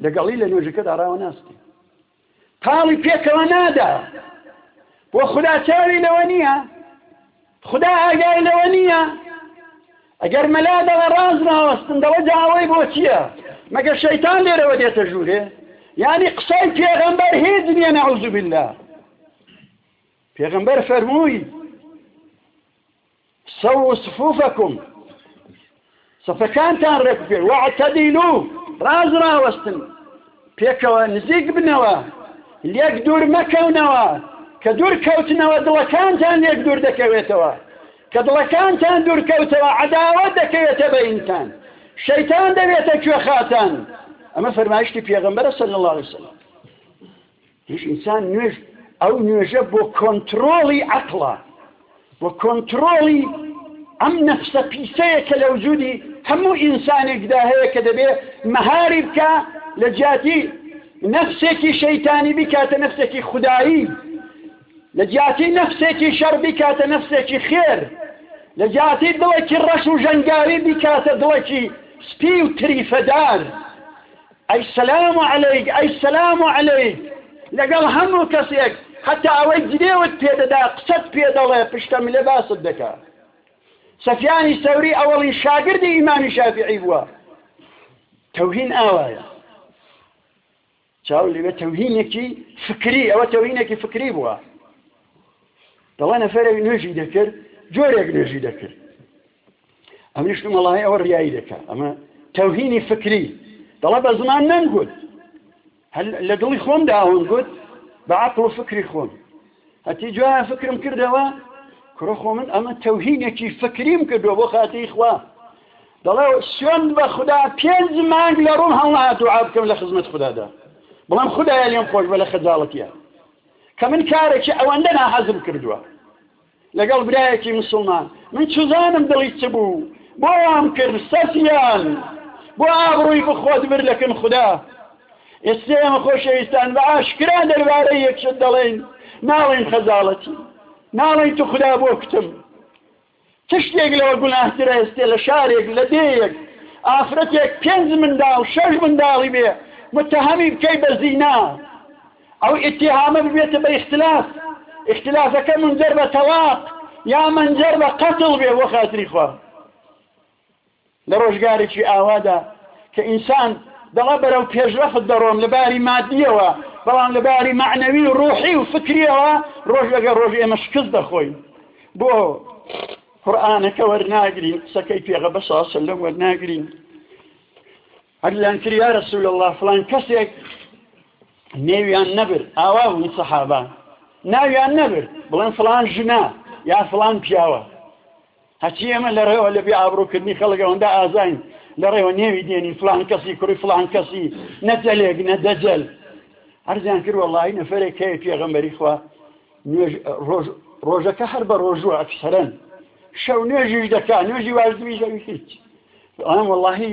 لەگەڵی لە نوێژەکەدا راوە ناستێ پاڵی پێکەوە نادا بۆ خودا چاوی لەوە نییە خودا ئاگای لەوە نییە ئەگەر مەلا دەڵێ ڕاز ڕاوەستن دەڵێ جا ئەوەی بۆ چییە؟ مەگە شەیتان لێرەوە دێتە ژوورێ؟ یانی قسەی پێغەمبەر هیچ نییە نەعوذ باللە پێغەمبەر فەرمووی سەو صفوفەکم سەفەکانتان ڕێک بێ وەعتەدیل و ڕاز ڕاوەستن پێکەوە نزیک بنەوە لێک دوور مەکەونەوە کە دوور کەوتنەوە دڵەکانتان لێک دوور دەکەوێتەوە کە دڵەکانتان دوورکەوتەوە عەداوەت دەکەوێتە بەینتان شەیتان دەبێتە کوێخاتان ئەمە فەرمایشتی پێغمبەرە سەر الله عليه وسلم هیچ ئینسان نوێژ ئەو نوێژە بۆ کۆنتترۆڵی عقلە بۆ کۆنتترۆڵی ئەم نەفسە پیسەیە کە لە وجودی هەموو ئینسانێکدا هەیە کە دەبێ مەهاری بکە لە جیاتی نەفسێکی شەیتانی بکاتە نەفسێکی خودایی لە جیاتی نەفسێکی شەڕ بیکاتە نەفسێکی خێر، لە جیاتی دڵێکی ڕەش و ژەنگاوی بیکاتە دڵێکی سپی و تریفەدار. ئەی سەلام عەلەیک، ئەی سەلام عەلەیک، لەگەڵ هەموو کەسێک، هەتا ئەوەی جنێوت پێ دەدا، قسەت پێ دەڵێ، پشتەملێ باست دەکا. سەفیانی سەوری ئەوەڵین شاگردی ئیمامی شافیعی بووە. تەوهین ئاوایە. چاو لەوێ تەوهینێکی فکری ئەوە تەوهینێکی فکری بووە دەڵێ نەفەرێک نوێژی دەکرد جۆرێک نوێژی دەکرد ئەم نیشتمەڵی ئەوە ڕیایی دەکە ئەمە تەوهینی فکری دەڵێ بە زمان نەنگوت لە دڵی خۆمدا ئەوەن گوت بە عقل و فکری خۆم هەتی جوایە فکرم کردەوە کوڕە خۆ من ئەمە تەوهینێکی فکریم کردووە بۆ خاتری خوا دەڵێ سوێن بە خدا پێنج مانگ لە ڕووم هەڵنەها دوعا بکەم لە خزمەت خوددادا بڵام خدایە لێم خۆش بە لە خەجاڵەتە کە من کارێکی ئەوەندە ناحەزم کردووە لەگەڵ برایەکی مسلمان من چزانم دڵی چ بوو بۆیان کرد سەسیان بۆ ئابڕووی بخۆت بر لەکن خوددا ئێستا ئێمە خۆشەویستان بە ئاشکرا دەربارەی یەکتر دەڵێین ناڵێین خەزاڵەتی ناڵێین تو خدا بۆ کوتم چ شتێک لەوە گوناهترە ئێستێ لە شارێک لە دێیەک ئافرەتێک پێنج منداڵ شەش منداڵی بێ متهمی بکەی بە زینا ئەو ئتیهامە ببێتە بە ئختلاف ئختلافەکە منجەر بە تەواق یا منجەر بە قەتڵ بێ بۆ خاتری خوا لە ڕۆژگارێکی ئاوادا کە ئینسان دەڵێ بەرەو پێشرەفت دەڕۆم لە باری مادیەوە بەڵام لە باری معنەوی و ڕوحی و فکریەوە ڕۆژ لەگە ڕۆژ ئێمە شکست دەخۆین بۆ قورآانەکە وەرناگرین قسەکەی پێغە بە ساسە لەم وەرناگرین هەرلان کریا رەسول الله فلان کەسێک نێویان نەبر ئاوا بوون سەحابە ناویان نەبر بڵێن فلان ژنا یا فلان پیاوە هەرچی ئێمە لەڕێوە لە بێ ئابڕوو کردنی خەڵک ئەوەندە ئازاین لەڕێوە نێوی دێنین فڵان کەسی کوڕی فڵان کەسی نە جەلێک نە دەجەل هەرزیان کرد وەڵی نەفرێک هەیە پێغەمبەری خوا ڕۆژەکە هەر بە ڕۆژوە ئەکسەرەن شەو نوێژیش دەکات نوێژی واژدوی زەوی هیچ ئەم وەڵی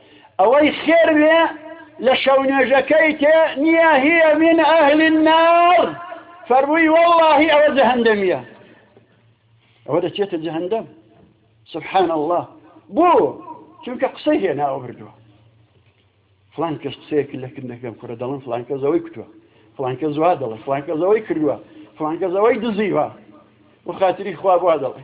ئەوەی خێر بێ لە شەو نوێژەکەی تێ نیە هیە من ئەهل النار فەرمووی واللهی ئەوە جەهەندەمیە ئەوە دەچێتە جەهەندەم سبحان الله بۆ چونکە قسەی هێنا ئەو بردووە فلان کەس قسەیەکی لەکرد دەکەم کورە دەڵم فلان کەزەوەی کوتووە فلان کە زوا دەڵێ فلان کەزەوەی کردووە فلان کەزەوەی دزیوە بۆ خاتری خوا بوا دەڵێ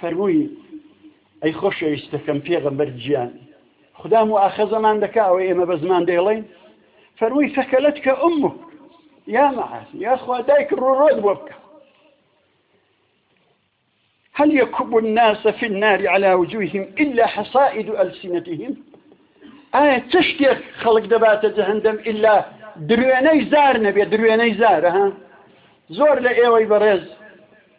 فەرمووی، ئەی خۆشەویستەکەم پێغەمبەر گیان، خودا موئاخەزەمان دەکا ئەوەی ئێمە بە زمان دەیڵێین؟ فەرمووی، فەکەلەتکە ئوممک یا معاذ، یاخوا دایک ڕووڕۆت بۆ بکە. هل يكب الناس في النار على وجوههم إلا حصائد ألسنتهم ئایا چشتێک خەڵک دەباتە جەهندەم ئللا دروێنەی زار نەبێ دروێنەی زارە زۆر لە ئێوەی بەڕێز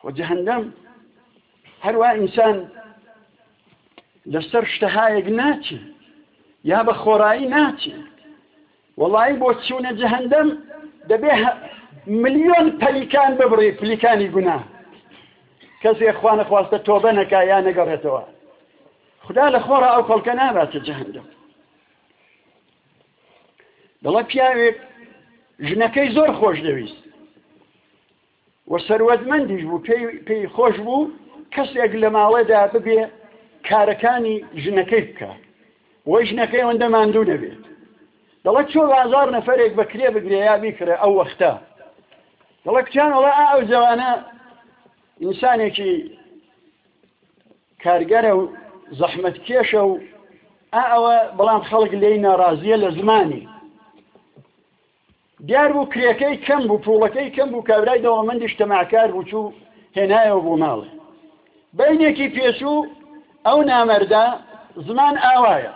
خۆ جەهەنەم هەروا ئینسان لەسەر شتەهایەک ناچێ یا بە خۆڕایی ناچێ وەڵایی بۆ چوونە جەهەندەم دەبێ ملیۆن پەلیکان ببڕی پلیکانی گونا کەسێ خوانە خواستە تۆبە نەکە یا نەگەڕێتەوە خدا لە خۆڕ ئەو خەڵکە ناباتە جەهندم دەڵە پیاوێک ژنەکەی زۆر خۆش دەویست و سەروەتمەندیش بوو پێی خۆش بوو کەسێک لە ماڵێدا ببێ کارەکانی ژنەکەی بکە وەی ژنەکەی ئەوەندە ماندوو نەبێت دەڵێ چۆ بازار نەفرێک بە کرێ بگرێ یا بیکرێ ئەو وەختە دەڵێ کچان وڵا ئەو جوانە ئینسانێکی کارگەرە و زەحمت کێشە و ئەوە بەڵام خەڵک لێی ناڕازیە لە زمانی دیار بوو کرێکەی کەم بوو پووڵەکەی کەم بوو کابرای دەوڵەمەندیش تەماعکار بوو چوو هێنایەوە بۆ ماڵێ بەینێکی پێچوو ئەو نامەردە زمان ئاوایە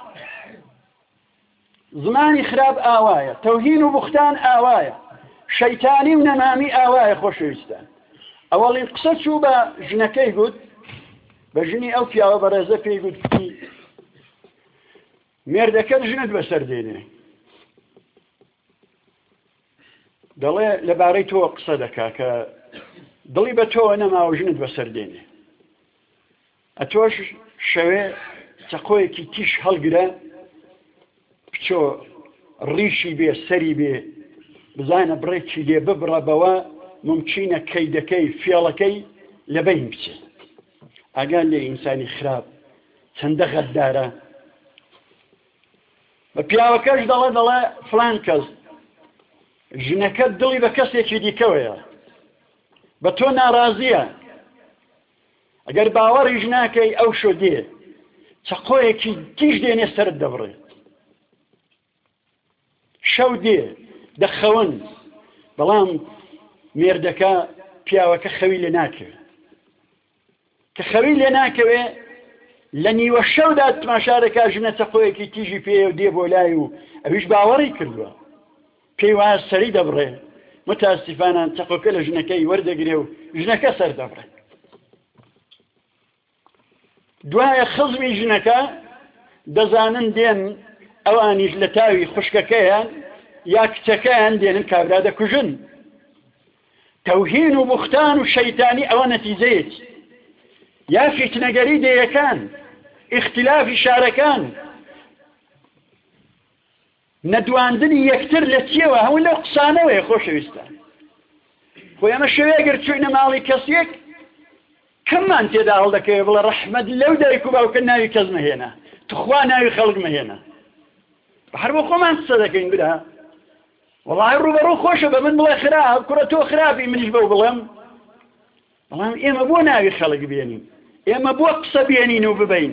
زمانی خراپ ئاوایە تەوهین و بوختان ئاوایە شەیتانی و نەمامی ئاوایە خۆشەویستە ئەوەڵین قسە چوو بە ژنەکەی گوت بە ژنی ئەو پیاوە بەڕێزە پێی گوت مێردەکەت ژنت بەسەر دێنێ دەڵێ لەبارەی تۆ قسە دەکا کە دڵی بە تۆوە نەماوە ژنت بەسەر دێنێ ئەتۆش شەوێ چەقۆیەکی تیش هەڵگرە بچۆ ڕیشی بێ سەری بێ بزانە بڕێکی لێ ببڕە بەوە ممچینە کەیدەکەی فێڵەکەی لەبین بچێت ئاگات لێ ئینسانی خراپ چەندە غەددارە بە پیاوەکەش دەڵێ دەڵێ فلان کەس ژنەکە دڵی بە کەسێکی دیکەوەیە بە تۆ ناڕازیە ئەگەر باوەڕیش ناکەی ئەو شۆ دێ چەقۆیەکی تیژ دێنێ سرت دەبڕێت شەو دێ دەخەون بەڵام مێردەکە پیاوەکە خەوی لێ ناکەوێت کە خەوی لێ ناکەوێ لە نیوە شەودا تماشا دەکا ژنە چەقۆیەکی تیژی پێ و دێ بۆ لای و ئەویش باوەڕی کردووە پێی وایە سەری دەبڕێ متاسیفانان چەقۆکە لە ژنەکەی وەردەگرێ و ژنەکە سەر دەبڕێت دوایە خزمی ژنەکە دەزانن دێن ئەوانیش لە تاوی خوشکەکەیان یا کچەکەیان دێنن کابرا دەکوژن تەوهین و بوختان و شەیتانی ئەوە نەتیجەیەت یا فیتنەگەری دەیەکان ئیختلافی شارەکان نەدواندنی یەکتر لە چیەوە هەموو لەو قسانەوەیە خۆشەویستە خۆ ئەمە شەوێگەر چوینە ماڵی کەسێک کەممان تێدا هەڵدەکەوێ بڵە ڕەحمەت لەو دایک و باوکە ناوی کەس مەهێنا تخوا ناوی خەڵک مەهێنا هەر بۆ خۆمان قسە دەکەین برا وڵی ڕوبەڕۆ خۆشە بە من بڵێ خراپ کوڕە تۆ خراپی منیش بەو بڵێم بەڵام ئێمە بۆ ناوی خەڵک بێنین ئێمە بۆ قسە بێنین و ببین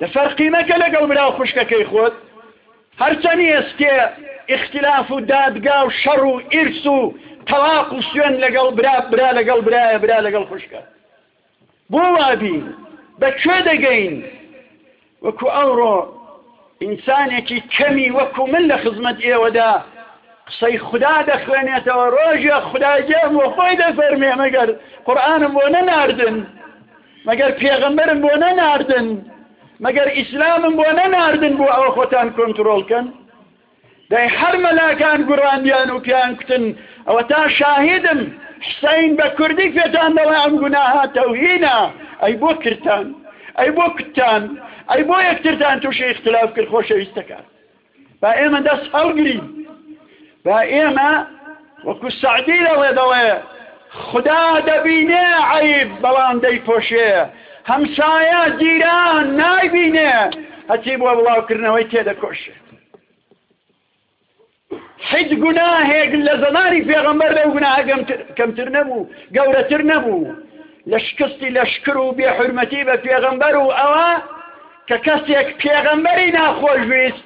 دە فەرقی مەکە لەگەڵ برا و خوشکەکەی خۆت هەرچەند ئێسکێ ئیختلاف و دادگا و شەڕ و ئیرس و تەواق و سوێن لەگەڵ برا برا لەگەڵ برایە برا لەگەڵ خوشکە بۆ وابین بە کوێ دەگەین وەکو ئەوڕۆ ئینسانێکی کەمی وەکو من لە خزمەت ئێوەدا قسەی خدا دەخوێنێتەوە ڕۆژە خداگێم بۆ خۆی دەفەرمێ مەگەر قورآانم بۆ نەناردن مەگەر پێغەمبەرم بۆ نەناردن مەگەر ئیسلامم بۆ نەناردن بۆ ئەوە خۆتان کۆنتترۆل کەن دای هەر مەلاکان گوڕاندیان و پیان کوتن ئەوە تا شاهدم حسین بە کوردی پێتان دەڵێ ئەم گوناها تەوهینە ئەی بۆ کرتان ئەی بۆ کوتان ئەی بۆ یەکترتان تووشی اختلاف کرد خۆشەویستەکان با ئێمە دەست هەڵگرین با ئێمە وەکو سەعدی لەڵێ دەڵێ خدا دەبینێ عیب بەڵام دەیپۆشێ هەمسایە جیران نایبینێ هەچی بۆ بڵاوکردنەوەی تێدەکۆشێ حج گوناهێک لە زەمانی پێغەمبەر لەو گوناهە کەمتر نەبوو گەورەتر نەبوو لە شکستی لە شکر و بێحرمەتی بە پێغەمبەر و ئەوە کە کەسێک پێغەمبەری ناخۆشویست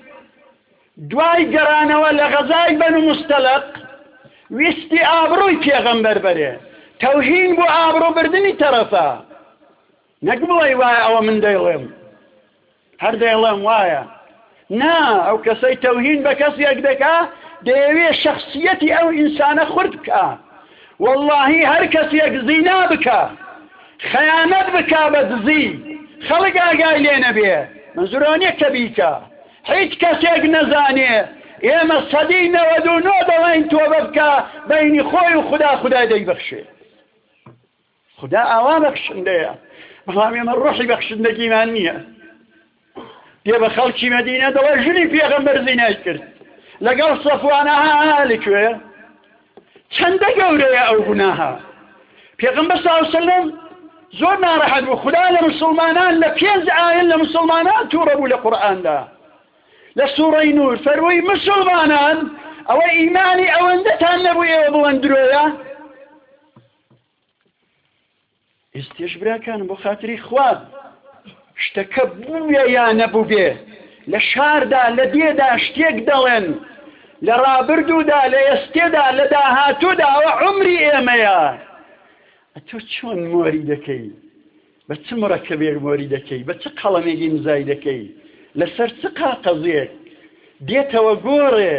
دوای گەرانەوە لە غەزای بەن و مستەلق ویستی ئابڕووی پێغەمبەر بەرێ تەوهین بۆ ئابڕوو بردنی تەرەفە نەک بڵی وایە ئەوە من دەیڵێم هەر دەیڵێم وایە نا ئەو کەسەی تەوهین بە کەسێک دەکا دەیەوێ شخصیەتی ئەو ئینسانە خورد بکە وەڵاهی هەر کەسێک زینا بکا خەیانەت بکا بە دزی خەڵک ئاگای لێ نەبێ منزور ئەوە نیە کە بیکا هیچ کەسێک نەزانێ ئێمە سەدی نەوەد و نۆ دەڵێین تۆبە بکا بەینی خۆی و خودا خودای دەیبەخشێت. خودا ئاوا بەخشندەیە بەڵام ئێمە ڕۆحی بەخشندەگیمان نییە دێ بە خەڵکی مەدینە دەڵێ ژنی پێغەمبەر زینای کرد لەگەڵ سەفوانەها لەکوێ چەندە گەورەیە ئەو گوناها پێغەمبەر صلی الله علیه وسلم زۆر ناڕەحەت بوو خدا لە مسلمانان لە پێنج ئاەن لە مسلمانان تووڕە بوو لە قورآاندا لە سوڕی نور فەروەی مسلمانان ئەوە ئیمانی ئەوەندەتان نەبوو ئێوە بڵند درۆیە ئێستێش براکانم بۆ خاتری خوا شتەکە بووە یا نەبووبێ لە شاردا لە دێدا شتێک دەڵێن لە ڕابردوودا لە ئێستێدا لە داهاتوودا ئەوە عمری ئێمەیە تۆ چۆن مۆری دەکەی بە چ مڕەکەبێک مۆری دەکەی بە چ قەڵەمێکی مزای دەکەی لەسەر چ قاقەزێک دێتەوە گۆڕێ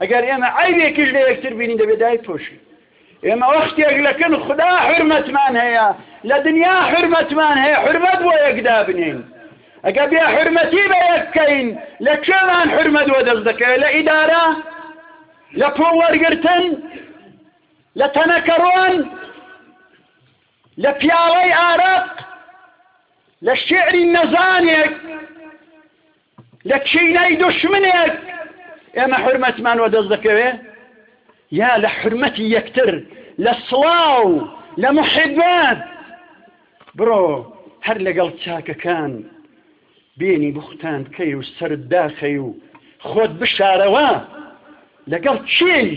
ئەگەر ئێمە عەیبێکیش لە یەکتر بینین دەبێت دایپۆشین ئێمە وە شتێک لەکن خدا حرمەتمان هەیە لە دنیا حرمەتمان هەیە حرمەت بۆ یەکدا بنین ئەگە بێ حرمەتی بە یەک بکەین لە کوێمان حرمەت وە دەست دەکەوێت لە ئیدارە لە پۆ وەرگتن لە تەنەکەڕۆن لە پیاوەی ئارەق لە شعری نەزانێک لە کینای دوشمنێک ئێمە حورمەتمان وەدەست دەکەوێ یا لە حورمەتی یەکتر لە سڵاو لە محبەت بڕۆ هەر لەگەڵ چاکەکان بێنی بوختان بکەی و سرد داخەی و خۆت بشارەوە لەگەڵ کێی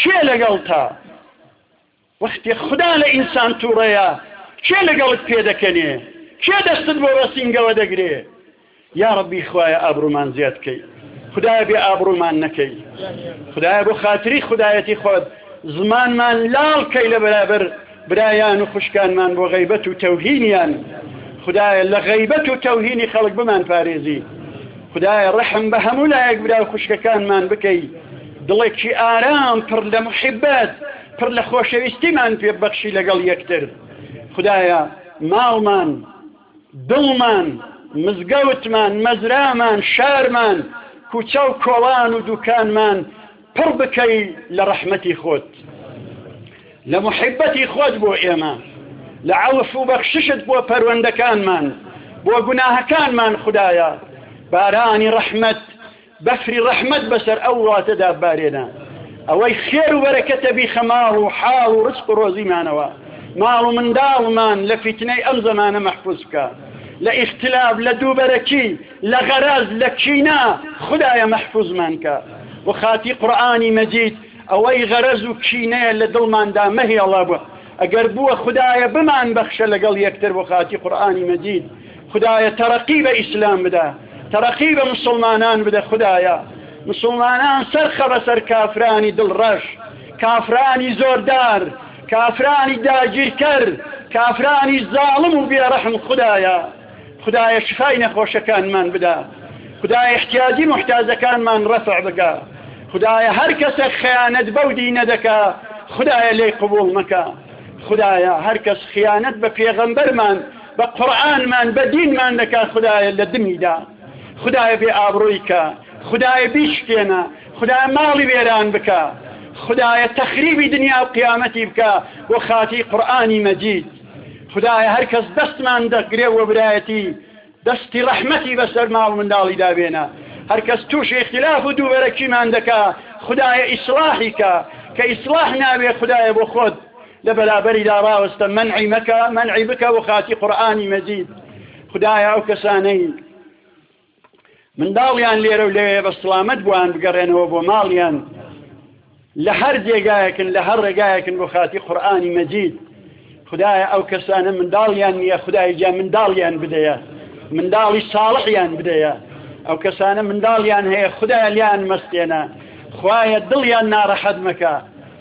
کێ لەگەڵ تا وەختێ خودا لە ئینسان توڕەیە کێ لەگەڵت پێدەکەنێ کێ دەستت بۆ ڕەسینگەوە دەگرێ یاڕەبی خوایە ئابڕومان زیاد کەی خدایە بێ ئابڕومان نەکەی خدایە بۆ خاتری خدایەتی خۆت زمانمان لاڵ کەی لە بەرابەر برایان و خوشکانمان بۆ غەیبەت و تەوهینیان خدایە لە غەیبەت و تەوهینی خەڵک بمان پارێزی خدایە ڕەحم بە هەموو لایەک برا و خوشکەکانمان بکەی دڵێکی ئارام پڕ لە محیبەت پڕ لە خۆشەویستیمان پێ بەخشی لەگەڵ یەکتر خودایە ماڵمان دڵمان مزگەوتمان مەزرامان شارمان کوچە و کۆڵان و دوکانمان پڕ بکەی لە ڕەحمەتی خۆت لە محیبەتی خۆت بۆ ئێمە لە عەوف و بەخششت بۆ پەروەندەکانمان بۆ گوناهەکانمان خودایە بارانی ڕەحمەت بەفری ڕەحمەت بەسەر ئەو وڵاتەدا ببارێنە، ئەوەی خێر و بەرەکەتە بیخە ماڵ و حاڵ و ڕزق و ڕۆزیمانەوە، ماڵ و منداڵمان لە فیتنەی ئەم زەمانە مەحفوز بکە، لە ئیختلاف، لە دووبەرەکی، لە غەرەز، لە کینە، خودایە مەحفوزمان کە، بۆ خاتری قورئانی مەجید ئەوەی غەرەز و کینەیە لە دڵماندا مەهێڵە، ئەگەر بووە خودایە بمانبەخشە لەگەڵ یەکتر بۆ خاتری قورئانی مەجید، خودایە تەرەقی بە ئیسلام بدە تەرەقی بە مسوڵمانان بدە خودایە مسوڵمانان سەرخە بەسەر کافرانی دڵ ڕەش کافرانی زۆردار کافرانی داگیرکەر کافرانی زاڵم و بێڕەحم خودایە خدایە شفای نەخۆشەکانمان بدا خدای احتیاجی محتاجەکانمان ڕەفع بکە خدایە هەر کەسێک خیانەت بەو دینە دەکا خدایە لێی قبول مەکە خدایە هەر کەس خیانەت بە پێغەمبەرمان بە قورعانمان بە دینمان دەکا خودایە لە دمی دا خودایە بێ ئابڕووی کە خودایە بیشکێنە خودایە ماڵی وێران بکە خودایە تەخریبی دنیا و قیامەتی بکە بۆ خاتی قورآانی مەجید خدایە هەر کەس دەستمان دەگرێ و برایەتی دەستی ڕەحمەتی بەسەر ماڵ منداڵی دابێنە هەر کەس تووش اختلاف و دووبەرەکیمان دەکا خدایە ئیسلاحیکە کە ئیسلاح ناوێ خدایە بۆ خۆت لە بەرابەریدا ڕاوەستە مەنعی مەکە مەنعی بکە بۆ خاتی قورئانی مەجید خدایە ئەو کەسانەی منداڵیان لێرە و لەوێ بە سڵامەت بووان بگەڕێنەوە بۆ ماڵیان لە هەر جێگایەکن لە هەر ڕێگایەکن بۆ خاتی قورآانی مەجید خدایە ئەو کەسانە منداڵیان نییە خدای جا منداڵیان بدەیە منداڵی ساڵحیان بدەیە ئەو کەسانە منداڵیان هەیە خدایان لیان مەستێنە خوایە دڵیان ناڕەحەت مەکە